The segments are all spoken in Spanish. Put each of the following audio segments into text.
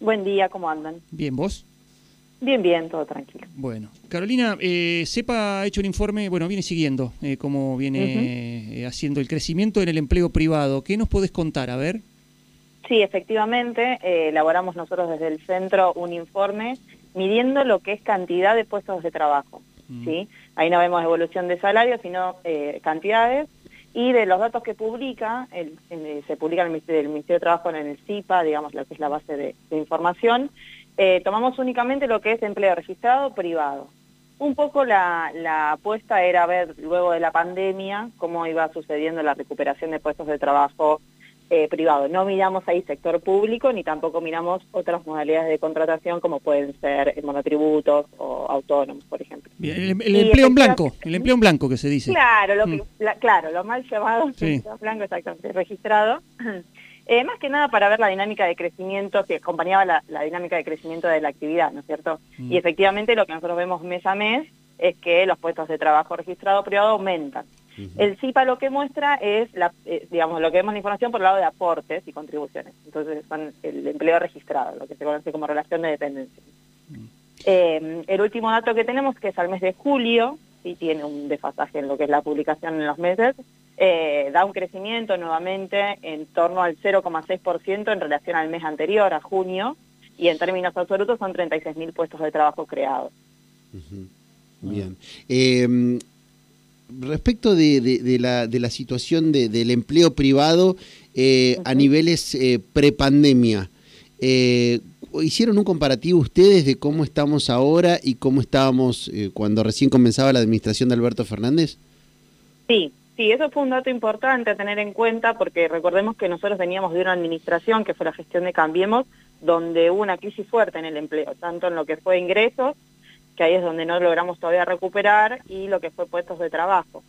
Buen día, ¿cómo andan? Bien, ¿vos? Bien, bien, todo tranquilo. Bueno, Carolina, eh, CEPA ha hecho un informe, bueno, viene siguiendo eh, cómo viene eh, haciendo el crecimiento en el empleo privado. ¿Qué nos podés contar? A ver. Sí, efectivamente, eh, elaboramos nosotros desde el centro un informe midiendo lo que es cantidad de puestos de trabajo. Mm. ¿sí? Ahí no vemos evolución de salarios, sino eh, cantidades. Y de los datos que publica, el- se publica el Ministerio, el Ministerio de Trabajo en el CIPA, digamos, lo que es la base de, de información, eh, tomamos únicamente lo que es empleo registrado privado. Un poco la, la apuesta era ver luego de la pandemia cómo iba sucediendo la recuperación de puestos de trabajo eh, privado. No miramos ahí sector público ni tampoco miramos otras modalidades de contratación como pueden ser eh, monotributos o autónomos, por ejemplo. Bien, el, empleo en blanco, el empleo en blanco que se dice. Claro, lo que, Mm. la- claro, lo mal llamado, Sí. blanco exactamente, registrado. Eh, más que nada para ver la dinámica de crecimiento, que acompañaba la, la dinámica de crecimiento de la actividad, ¿no es cierto? Mm. Y efectivamente lo que nosotros vemos mes a mes es que los puestos de trabajo registrado privado aumentan. El CIPA lo que muestra es, la, eh, digamos, lo que vemos la información por el lado de aportes y contribuciones. Entonces son el empleo registrado, lo que se conoce como relación de dependencia. Eh, el último dato que tenemos, que es al mes de julio, sí tiene un desfasaje en lo que es la publicación en los meses, eh, da un crecimiento nuevamente en torno al 0,6% en relación al mes anterior, a junio, y en términos absolutos son 36.000 puestos de trabajo creados. Bien. Eh, respecto de, de- de la, de la situación de- del empleo privado eh, a niveles eh, prepandemia, eh, ¿hicieron un comparativo ustedes de cómo estamos ahora y cómo estábamos eh, cuando recién comenzaba la administración de Alberto Fernández? Sí, sí, eso fue un dato importante a tener en cuenta porque recordemos que nosotros veníamos de una administración que fue la gestión de Cambiemos, donde hubo una crisis fuerte en el empleo, tanto en lo que fue ingresos, que ahí es donde no logramos todavía recuperar, y lo que fue puestos de trabajo.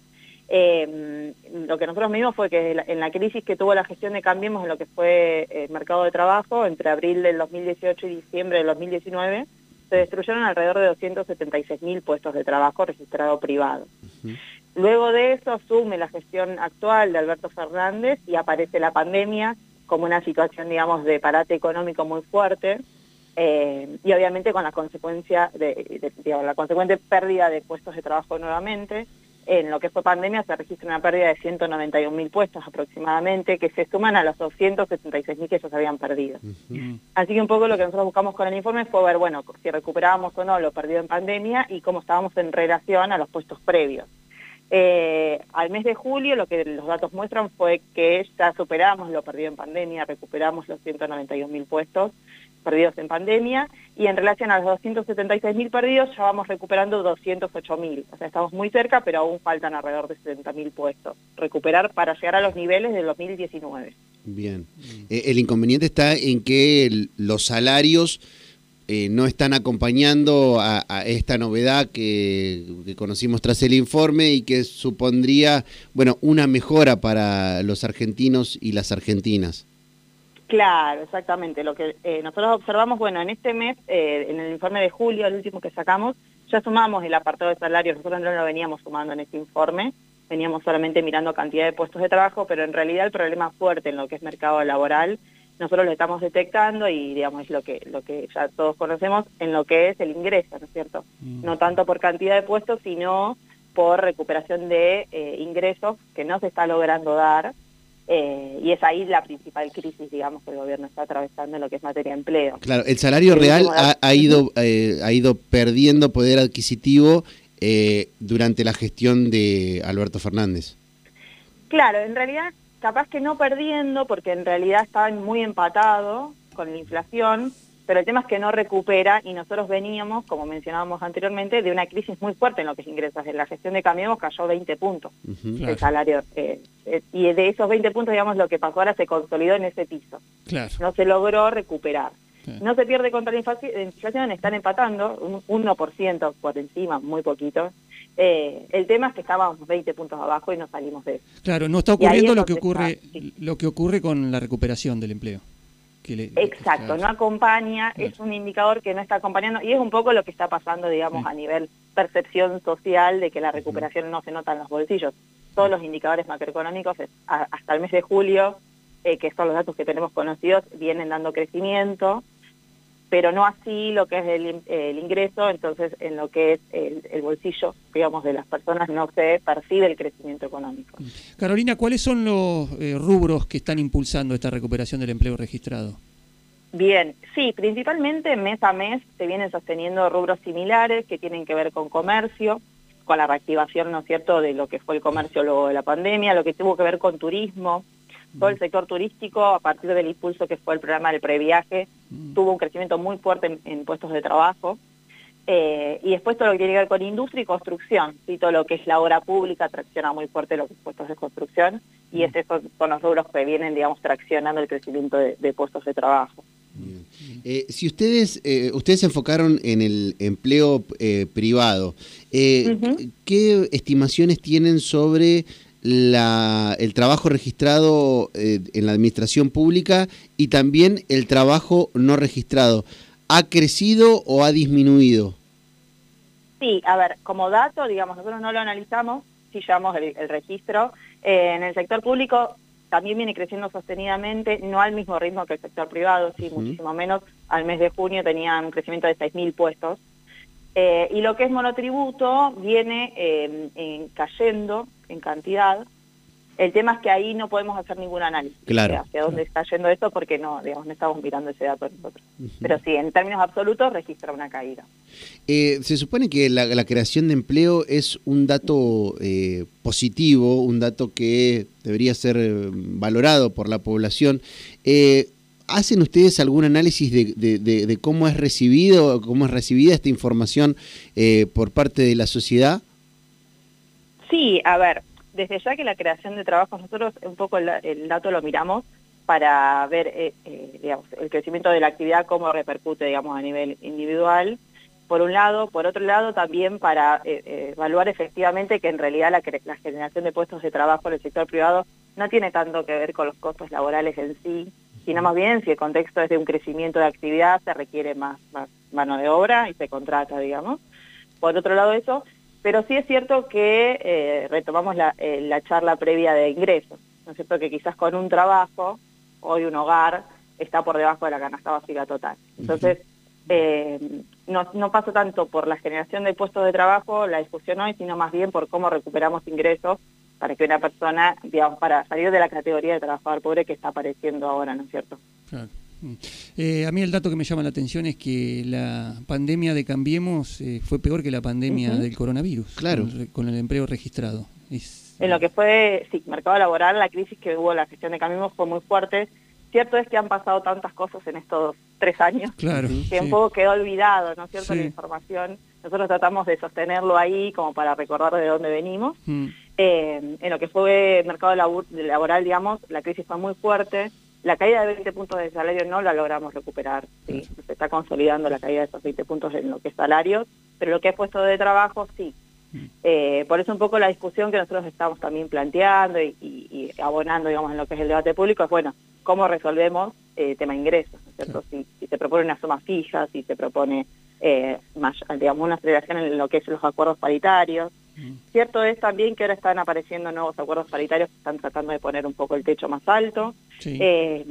Eh, lo que nosotros vimos fue que en la crisis que tuvo la gestión de Cambiemos en lo que fue eh, el mercado de trabajo, entre abril del 2018 y diciembre del 2019, se destruyeron alrededor de 276 mil puestos de trabajo registrado privado. Luego de eso asume la gestión actual de Alberto Fernández y aparece la pandemia como una situación, digamos, de parate económico muy fuerte eh, y obviamente con la consecuencia de, de- digamos, la consecuente pérdida de puestos de trabajo nuevamente. En lo que fue pandemia se registra una pérdida de 191 mil puestos aproximadamente que se suman a los 276 mil que ya se habían perdido. Así que un poco lo que nosotros buscamos con el informe fue ver, bueno, si recuperábamos o no lo perdido en pandemia y cómo estábamos en relación a los puestos previos. Eh, al mes de julio lo que los datos muestran fue que ya superamos lo perdido en pandemia, recuperamos los 191 mil puestos perdidos en pandemia y en relación a los 276 mil perdidos ya vamos recuperando 208 mil. O sea, estamos muy cerca, pero aún faltan alrededor de 70 mil puestos. Recuperar para llegar a los niveles del 2019. Bien. Eh, el inconveniente está en que los salarios eh, no están acompañando a, a esta novedad que, que conocimos tras el informe y que supondría, bueno, una mejora para los argentinos y las argentinas. Claro, exactamente. Lo que eh, nosotros observamos, bueno, en este mes, eh, en el informe de julio, el último que sacamos, ya sumamos el apartado de salarios. Nosotros no lo veníamos sumando en este informe, veníamos solamente mirando cantidad de puestos de trabajo, pero en realidad el problema fuerte en lo que es mercado laboral, nosotros lo estamos detectando y, digamos, es lo que, lo que ya todos conocemos en lo que es el ingreso, ¿no es cierto? Mm. No tanto por cantidad de puestos, sino por recuperación de eh, ingresos que no se está logrando dar eh, y es ahí la principal crisis, digamos, que el gobierno está atravesando en lo que es materia de empleo. Claro, el salario El real ha, ido, eh, ha ido perdiendo poder adquisitivo eh, durante la gestión de Alberto Fernández. Claro, en realidad, capaz que no perdiendo, porque en realidad estaban muy empatados con la inflación, pero el tema es que no recupera y nosotros veníamos, como mencionábamos anteriormente, de una crisis muy fuerte en lo que es ingresos. En la gestión de Cambiemos cayó 20 puntos. Claro. el salario. eh, eh, y de esos 20 puntos, digamos, lo que pasó ahora se consolidó en ese piso. Claro. No se logró recuperar. Sí. No se pierde contra la inflaci- la inflación, están empatando, un 1% por encima, muy poquito. Eh, el tema es que estábamos 20 puntos abajo y no salimos de eso. Claro, no está ocurriendo es lo que ocurre, está, sí. lo que ocurre con la recuperación del empleo. Que le- Exacto, no acompaña, Claro. es un indicador que no está acompañando y es un poco lo que está pasando, digamos, Sí. a nivel percepción social de que la recuperación no se nota en los bolsillos. Todos los indicadores macroeconómicos hasta el mes de julio, eh, que son los datos que tenemos conocidos, vienen dando crecimiento pero no así lo que es el, ingreso, entonces en lo que es el, bolsillo, digamos, de las personas no se percibe el crecimiento económico. Carolina, ¿cuáles son los eh, rubros que están impulsando esta recuperación del empleo registrado? Bien, sí, principalmente mes a mes se vienen sosteniendo rubros similares que tienen que ver con comercio, con la reactivación, ¿no es cierto?, de lo que fue el comercio luego de la pandemia, lo que tuvo que ver con turismo, todo el sector turístico, a partir del impulso que fue el programa del previaje, mm. tuvo un crecimiento muy fuerte en, puestos de trabajo. Eh, y después todo lo que tiene que ver con industria y construcción, ¿sí? todo lo que es la obra pública tracciona muy fuerte los puestos de construcción y mm. esos son los rubros que vienen, digamos, traccionando el crecimiento de, puestos de trabajo. Eh, si ustedes, eh, ustedes se enfocaron en el empleo privado, ¿qué estimaciones tienen sobre la, el trabajo registrado eh, en la administración pública y también el trabajo no registrado. ¿Ha crecido o ha disminuido? Sí, a ver, como dato, digamos, nosotros no lo analizamos, si llevamos el, registro. Eh, en el sector público también viene creciendo sostenidamente, no al mismo ritmo que el sector privado, sí, muchísimo menos. Al mes de junio tenían un crecimiento de 6.000 puestos. Eh, y lo que es monotributo viene cayendo en cantidad. El tema es que ahí no podemos hacer ningún análisis claro, hacia dónde está yendo esto porque no, digamos, no estamos mirando ese dato nosotros. Pero sí, en términos absolutos registra una caída. Eh, se supone que la, creación de empleo es un dato eh, positivo, un dato que debería ser eh, valorado por la población. ¿Hacen ustedes algún análisis de, cómo es recibido, cómo es recibida esta información por parte de la sociedad? Sí, a ver, desde ya que la creación de trabajos, nosotros un poco el, dato lo miramos para ver eh, eh, digamos, el crecimiento de la actividad, cómo repercute digamos, a nivel individual, por un lado, por otro lado también para eh, evaluar efectivamente que en realidad la, la, generación de puestos de trabajo en el sector privado no tiene tanto que ver con los costos laborales en sí, sino más bien si el contexto es de un crecimiento de actividad, se requiere más, más mano de obra y se contrata, digamos. Por otro lado eso, pero sí es cierto que eh, retomamos eh, la, charla previa de ingresos, ¿no es cierto? Que quizás con un trabajo, hoy un hogar, está por debajo de la canasta básica total. Entonces, eh, no, no pasa tanto por la generación de puestos de trabajo, la discusión hoy, sino más bien por cómo recuperamos ingresos para que una persona, digamos, para salir de la categoría de trabajador pobre que está apareciendo ahora, ¿no es cierto? Claro. Mm. Eh, a mí el dato que me llama la atención es que la pandemia de Cambiemos eh, fue peor que la pandemia del coronavirus, claro. con, el empleo registrado. en lo que fue, sí, mercado laboral, la crisis que hubo, la gestión de Cambiemos fue muy fuerte. Cierto es que han pasado tantas cosas en estos tres años claro, que un poco quedó olvidado, ¿no es cierto?, la información. Nosotros tratamos de sostenerlo ahí como para recordar de dónde venimos. Mm. Eh, en lo que fue mercado laboral, digamos, la crisis fue muy fuerte la caída de 20 puntos de salario no la logramos recuperar, ¿sí? se está consolidando la caída de esos 20 puntos en lo que es salarios, pero lo que es puesto de trabajo sí. Eh, por eso un poco la discusión que nosotros estamos también planteando y, abonando, digamos, en lo que es el debate público es, bueno, ¿cómo resolvemos eh, tema ingresos? ¿no es cierto? Si, se propone una suma fija, si se propone, eh, más, digamos, una aceleración en lo que es los acuerdos paritarios, Cierto es también que ahora están apareciendo nuevos acuerdos paritarios que están tratando de poner un poco el techo más alto, eh,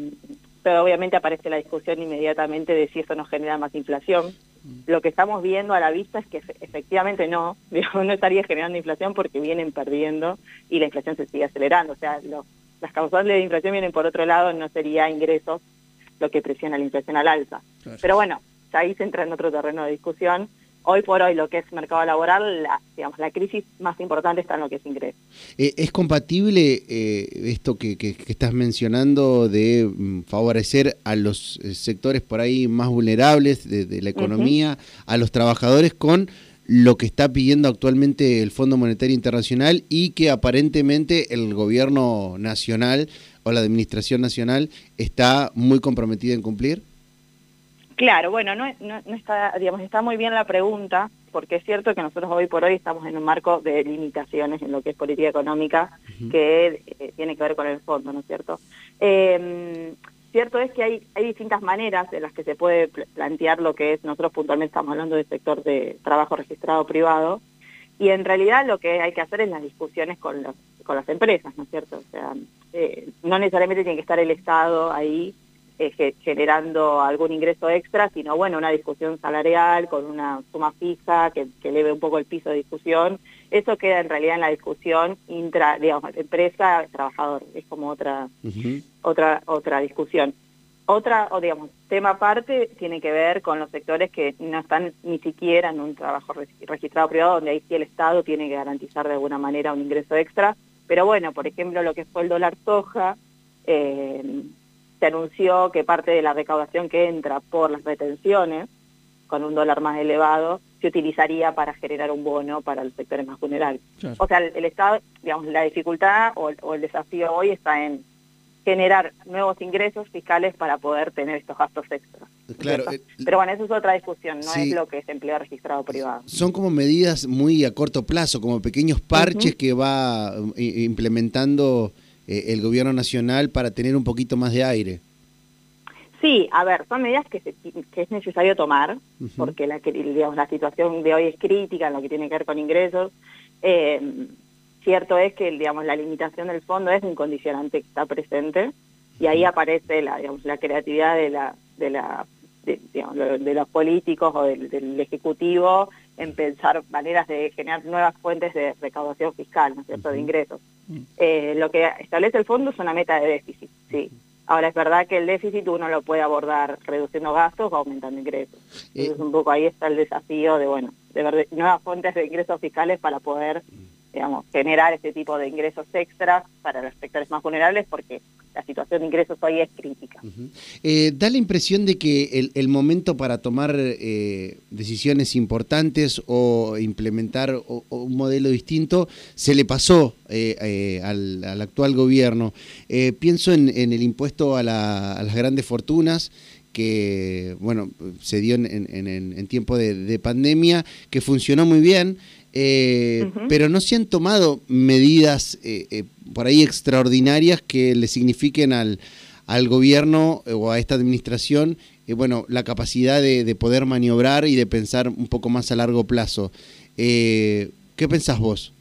pero obviamente aparece la discusión inmediatamente de si eso nos genera más inflación. Mm. Lo que estamos viendo a la vista es que efectivamente no, no estaría generando inflación porque vienen perdiendo y la inflación se sigue acelerando. O sea, las causales de inflación vienen por otro lado, no sería ingresos lo que presiona la inflación al alza. Pero bueno, ahí se entra en otro terreno de discusión hoy por hoy lo que es mercado laboral, la, digamos, la crisis más importante está en lo que es ingreso. Eh, ¿Es compatible eh, esto que, que, estás mencionando de mm, favorecer a los eh, sectores por ahí más vulnerables de, la economía, a los trabajadores con lo que está pidiendo actualmente el Fondo Monetario Internacional y que aparentemente el gobierno nacional o la administración nacional está muy comprometida en cumplir? Claro, bueno, no, no, está, digamos, está muy bien la pregunta, porque es cierto que nosotros hoy por hoy estamos en un marco de limitaciones en lo que es política económica, que eh, tiene que ver con el fondo, ¿no es cierto? Em, cierto es que hay, hay distintas maneras en las que se puede plantear lo que es, nosotros puntualmente estamos hablando del sector de trabajo registrado privado, y en realidad lo que hay que hacer es las discusiones con, con las empresas, ¿no es cierto? O sea, eh, no necesariamente tiene que estar el Estado ahí eh, generando algún ingreso extra, sino bueno, una discusión salarial con una suma fija que, que eleve un poco el piso de discusión. Eso queda en realidad en la discusión intra, digamos, empresa-trabajador, es como otra, otra, otra discusión. Otra, o digamos, tema aparte tiene que ver con los sectores que no están ni siquiera en un trabajo registrado privado, donde ahí sí el Estado tiene que garantizar de alguna manera un ingreso extra. Pero bueno, por ejemplo, lo que fue el dólar soja, eh, se anunció que parte de la recaudación que entra por las retenciones, con un dólar más elevado, se utilizaría para generar un bono para los sectores más vulnerables. O sea, el, Estado, digamos, la dificultad o, el desafío hoy está en generar nuevos ingresos fiscales para poder tener estos gastos extras. Claro, eh, Pero bueno, eso es otra discusión, no es lo que es empleo registrado privado. Son como medidas muy a corto plazo, como pequeños parches que va eh, implementando eh, el gobierno nacional para tener un poquito más de aire. Sí, a ver, son medidas que, es necesario tomar, porque la, digamos, la situación de hoy es crítica en lo que tiene que ver con ingresos. Eh, cierto es que digamos, la limitación del fondo es un condicionante que está presente y ahí aparece la, digamos, la creatividad de, la, de, la, de, los políticos o del, Ejecutivo en pensar maneras de generar nuevas fuentes de recaudación fiscal, ¿no es cierto?, de ingresos. Eh, lo que establece el fondo es una meta de déficit, sí. Ahora, es verdad que el déficit uno lo puede abordar reduciendo gastos o aumentando ingresos. Eh, Entonces, un poco ahí está el desafío de, bueno, de ver nuevas fuentes de ingresos fiscales para poder digamos, generar este tipo de ingresos extras para los sectores más vulnerables porque la situación de ingresos hoy es crítica. Eh, da la impresión de que el, momento para tomar eh, decisiones importantes o implementar un modelo distinto se le pasó eh, al, actual gobierno. pienso en, el impuesto a, las grandes fortunas que bueno se dio en, tiempo de pandemia, que funcionó muy bien, eh, pero no se han tomado medidas eh, eh, por ahí extraordinarias que le signifiquen al, al gobierno o a esta administración bueno, la capacidad de, poder maniobrar y de pensar un poco más a largo plazo. ¿Qué pensás vos?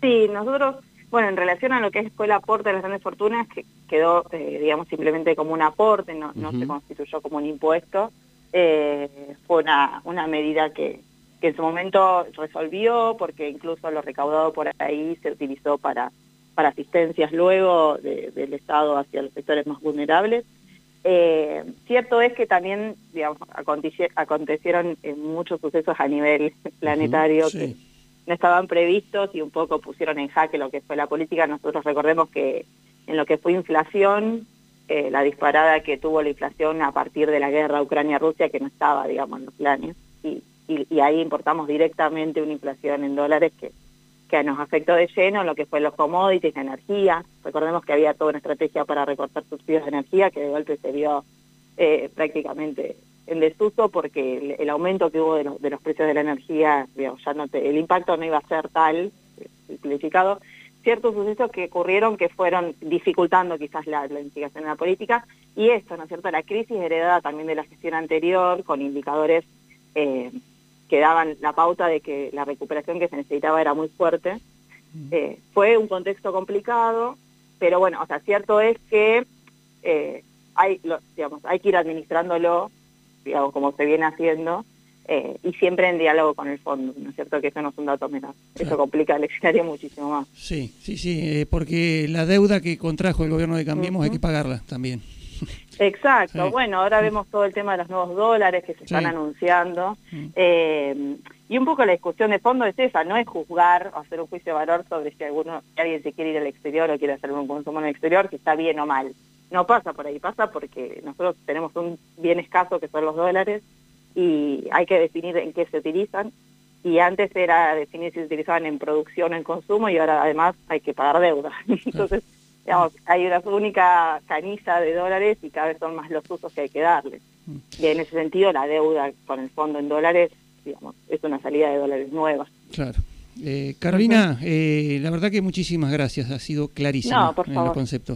Sí, nosotros, bueno, en relación a lo que fue el aporte de las grandes fortunas, que quedó, digamos, simplemente como un aporte, no, no se constituyó como un impuesto, fue una, una medida que, que en su momento resolvió, porque incluso lo recaudado por ahí se utilizó para, para asistencias luego del Estado hacia los sectores más vulnerables. Eh, cierto es que también digamos, acontecieron muchos sucesos a nivel planetario que no estaban previstos y un poco pusieron en jaque lo que fue la política. Nosotros recordemos que en lo que fue inflación, eh, la disparada que tuvo la inflación a partir de la guerra Ucrania-Rusia, que no estaba, digamos, en los planes, y y, ahí importamos directamente una inflación en dólares que, que nos afectó de lleno en lo que fue los commodities, la energía. Recordemos que había toda una estrategia para recortar subsidios de energía que de golpe se vio eh, prácticamente en desuso porque el, aumento que hubo de, los precios de la energía, ya no el impacto no iba a ser tal, eh, simplificado, ciertos sucesos que ocurrieron que fueron dificultando quizás la, la investigación en la política y esto, ¿no es cierto?, la crisis heredada también de la gestión anterior con indicadores eh, que daban la pauta de que la recuperación que se necesitaba era muy fuerte. Eh, fue un contexto complicado, pero bueno, o sea, cierto es que eh, hay, digamos, hay que ir administrándolo, digamos, como se viene haciendo, eh, y siempre en diálogo con el fondo, ¿no es cierto? Que eso no es un dato menor. Eso complica el escenario muchísimo más. Sí, sí, sí, porque la deuda que contrajo el gobierno de Cambiemos hay que pagarla también. Exacto, bueno, ahora vemos todo el tema de los nuevos dólares que se están anunciando. Eh, y un poco la discusión de fondo es esa, no es juzgar o hacer un juicio de valor sobre si alguno, alguien se quiere ir al exterior o quiere hacer un consumo en el exterior, si está bien o mal. No pasa por ahí, pasa porque nosotros tenemos un bien escaso que son los dólares y hay que definir en qué se utilizan. Y antes era definir si se utilizaban en producción o en consumo y ahora además hay que pagar deuda. Entonces digamos, hay una única canilla de dólares y cada vez son más los usos que hay que darle. Mm. Y en ese sentido la deuda con el fondo en dólares, digamos, es una salida de dólares nueva. Claro. Eh, Carolina, eh, la verdad que muchísimas gracias, ha sido clarísimo en los conceptos.